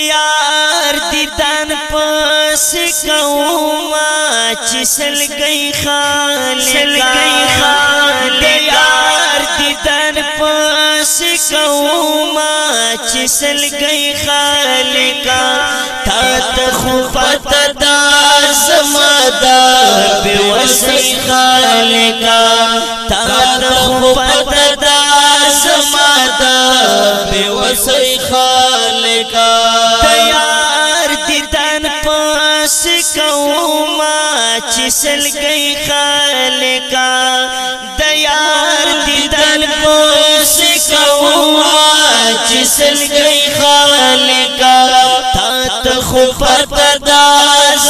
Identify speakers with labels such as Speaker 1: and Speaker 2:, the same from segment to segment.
Speaker 1: یار دیدن پس کوما چسل گئی خالقا یار دیدن پس کوما چسل گئی خالقا تا تخفت دار زمادا بیوسی خالقا تا تخفت دار زمادا بیوسی خالقا چې سلګي خالقا د یار دیدن کو سکوا چې سلګي خالقا تا ته خو پردا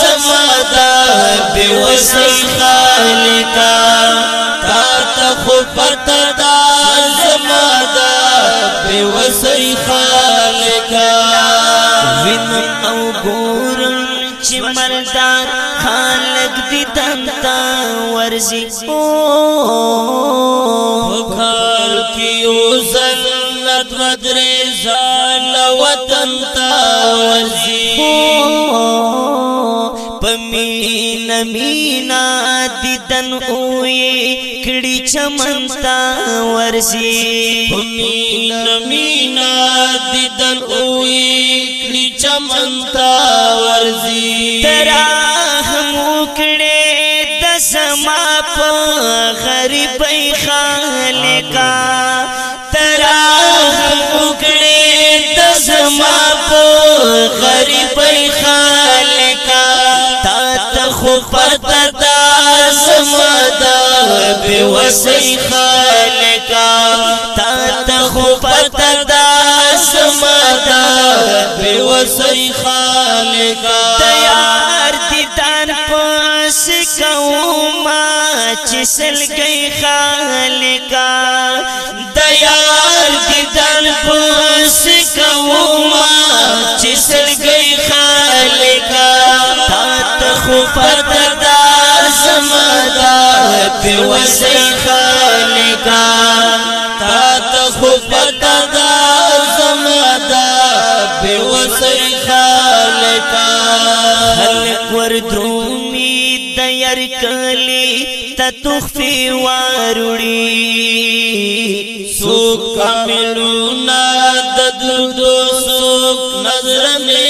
Speaker 1: زمدا به وسي خالقا تا ته خو پردا زمدا به وسي خالقا وین او ګو مالدار خالق دې تنتا ورزي او خال کې وزل لد بدرې زال وطن تا ورزي پمین مینا دې وطن اوې کړي چمنتا ورسي مینا مینا دیدن اوې کړي چمنتا ورسي ترا هم کړي د سما په غریب خالقا ترا هم کړي د سما په غریب خالقا تا ته خو پته زمدا بے وسی خالقا تا تخو پتا دا زمدا بے وسی خالقا تیار دیدار پاس کوما چسل گئی خالقا تیار دیدار پاس کوما په وسه خالقا تا ته خو پتا دا زمدا په وسه خالقا خلق ور درومي د ير کلي ته تخفي وارړي سو کاملونا د درد سو نظر می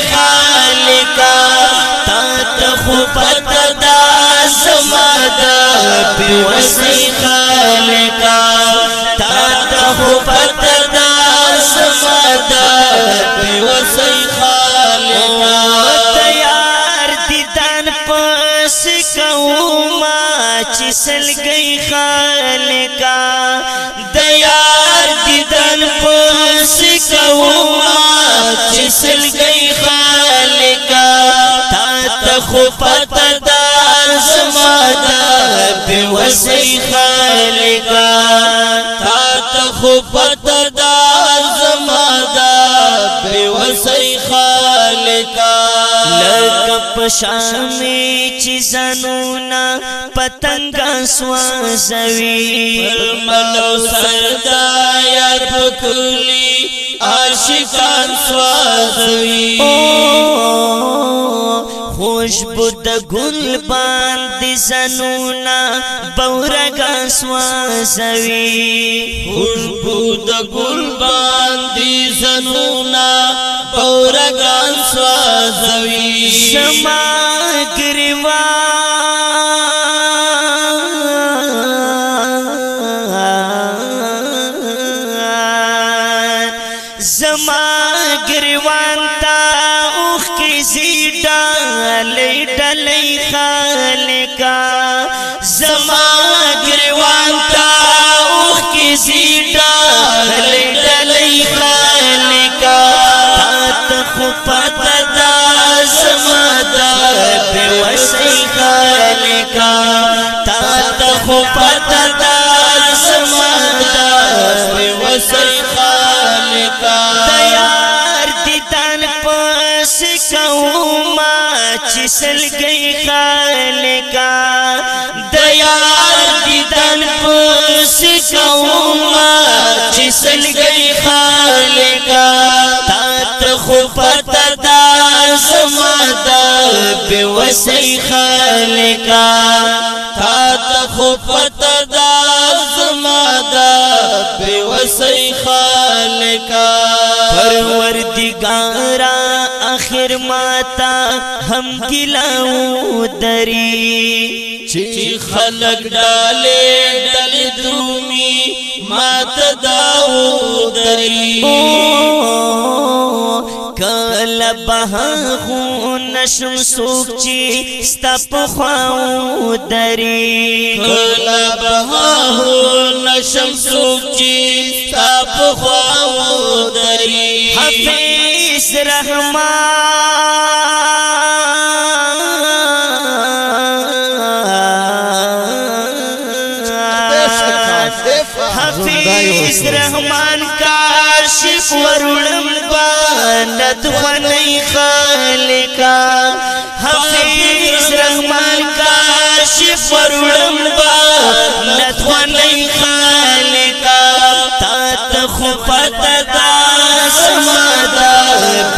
Speaker 1: پیوسی خالقا تا تخو پتدا سمدا پیوسی خالقا تیار دیدان پس کوما چسل گئی خالقا ای خالقا تا ته خو پته دا زما دا بے وسې خالقا لک پشانې چې زنونا پتنګ سوا زوی پر ملو سردای پکلی عاشقان سوازوي خوشبو د ګل باندې زنونا بورګا سوازوي خوشبو د ګل باندې زنونا بورګا سوازوي شما گریوان زما گریوان تا اوخ کی زیڈا لیڈا لی خالکا چې سلګي خالقا د یار دیدن پس کوما چې سلګي خالقا تات خو پته دا سمادا په وسې خالقا تات خو پته دا سمادا په وسې خالقا پروردگارا آخر ماتا هم گلاو دری چی خلق ڈالے ڈلی درومی ماتا داو دری کل بہا خون نشم سوک چی ستا پخواو دری کل بہا خون نشم سوک چی ستا پخواو حفیظ رحمان حفیظ رحمان کاشف ورنم باند خنی خالقا حفیظ رحمان کاشف ورنم باند خنی خالقا تا تخفت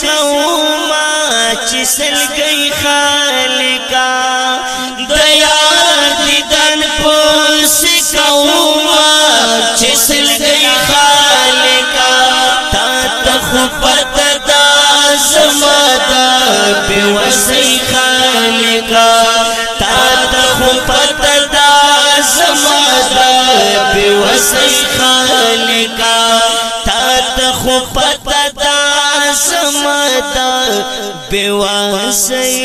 Speaker 1: سوما چې سلګي خالقا د یار دیدن پوس کوما چې سلګي خالقا تا ته خو پته دا زما دا په وسی خالقا تا ته خو پته دا زما دا په وسی خالقا تا ته خو پته ماتا بے واسی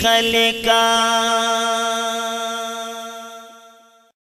Speaker 1: خلقہ